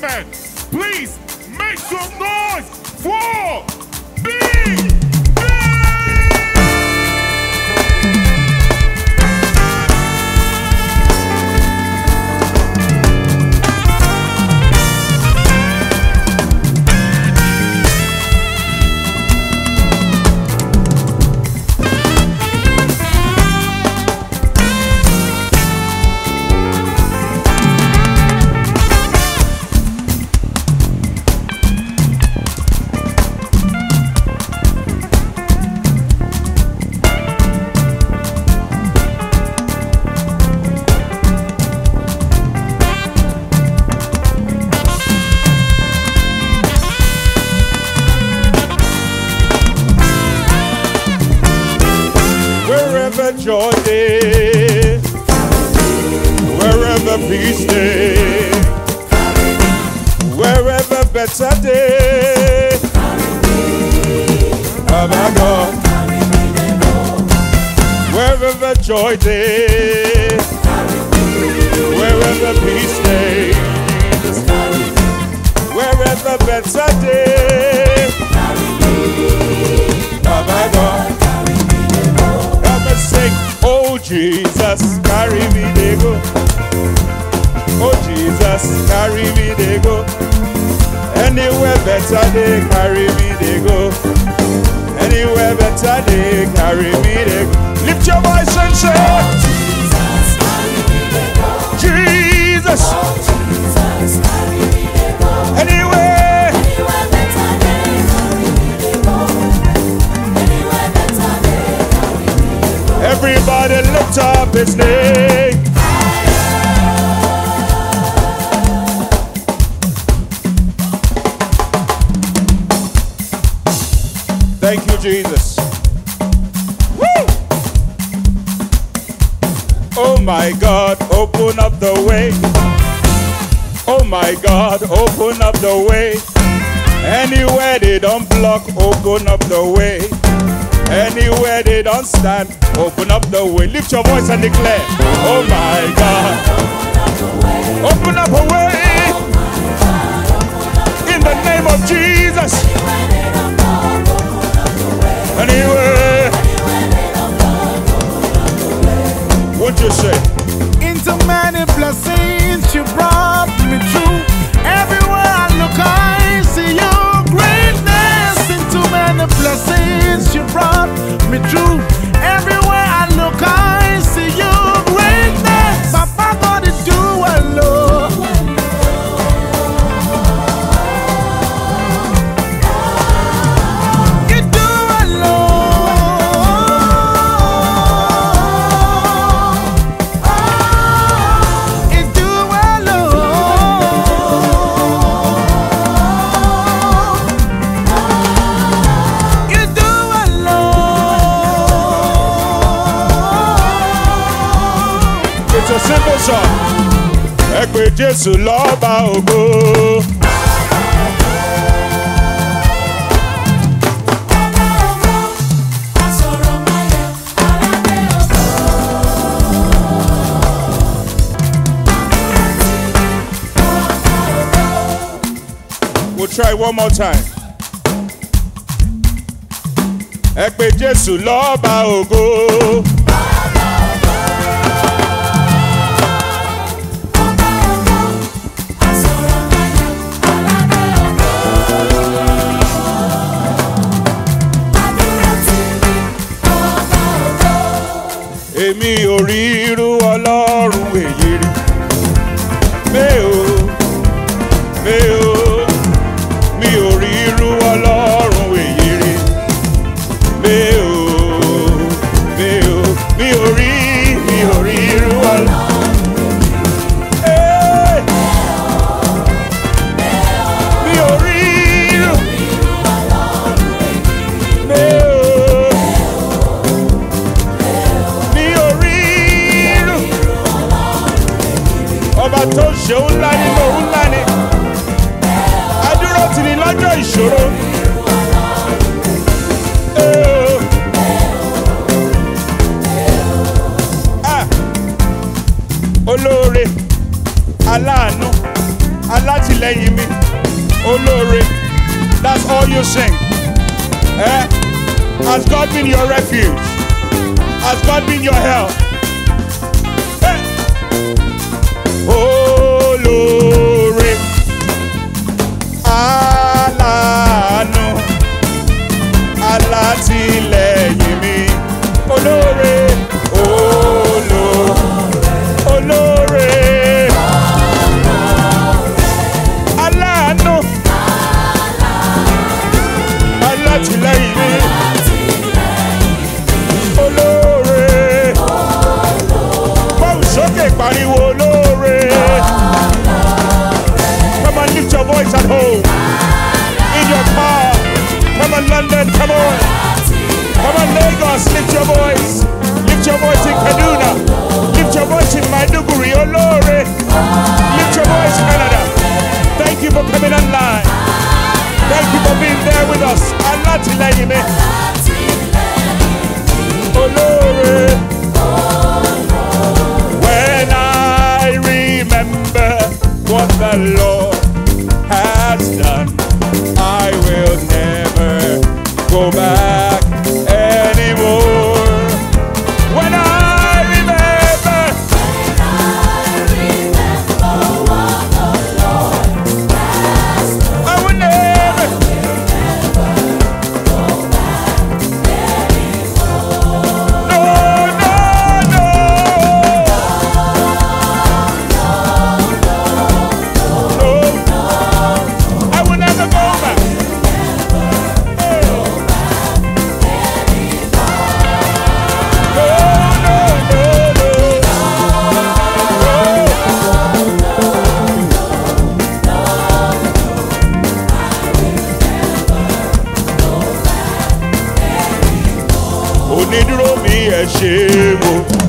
Please make some noise for joy is, wherever peace is, wherever better day. Baba God, wherever joy is, wherever peace is, wherever better day. Me go. Anywhere better they carry me they go. Anywhere better they carry me they go. Lift your voice and say, Jesus, my Jesus Jesus my anywhere. Everybody lift up his name. Oh my God, open up the way. Oh my God, open up the way. Anywhere they don't block, open up the way. Anywhere they don't stand, open up the way. Lift your voice and declare, Oh my God, open up a way. In the name of Jesus. Won't you say? Into many blessings you brought me through. Everywhere I look, I see your greatness. Into many blessings you brought me through. Song. Ẹ pé Jésù lọ́ba ògo. We'll try one more time. Ẹ pé Jésù lọ́ba ògo. Èmi ò rí irú ọlọ́run sing eh? has God been your refuge has God been your help eh? olóore aláàánú on London come on. Come on Lagos lift your voice. Lift your voice in Kaduna. Lift your voice in Maiduguri oh, olóore lift your voice Canada. Thank you for coming online. Thank you for being there with us. Alátìlẹ́yìn mi olóore. Oh, when I remember what the Lord viajemos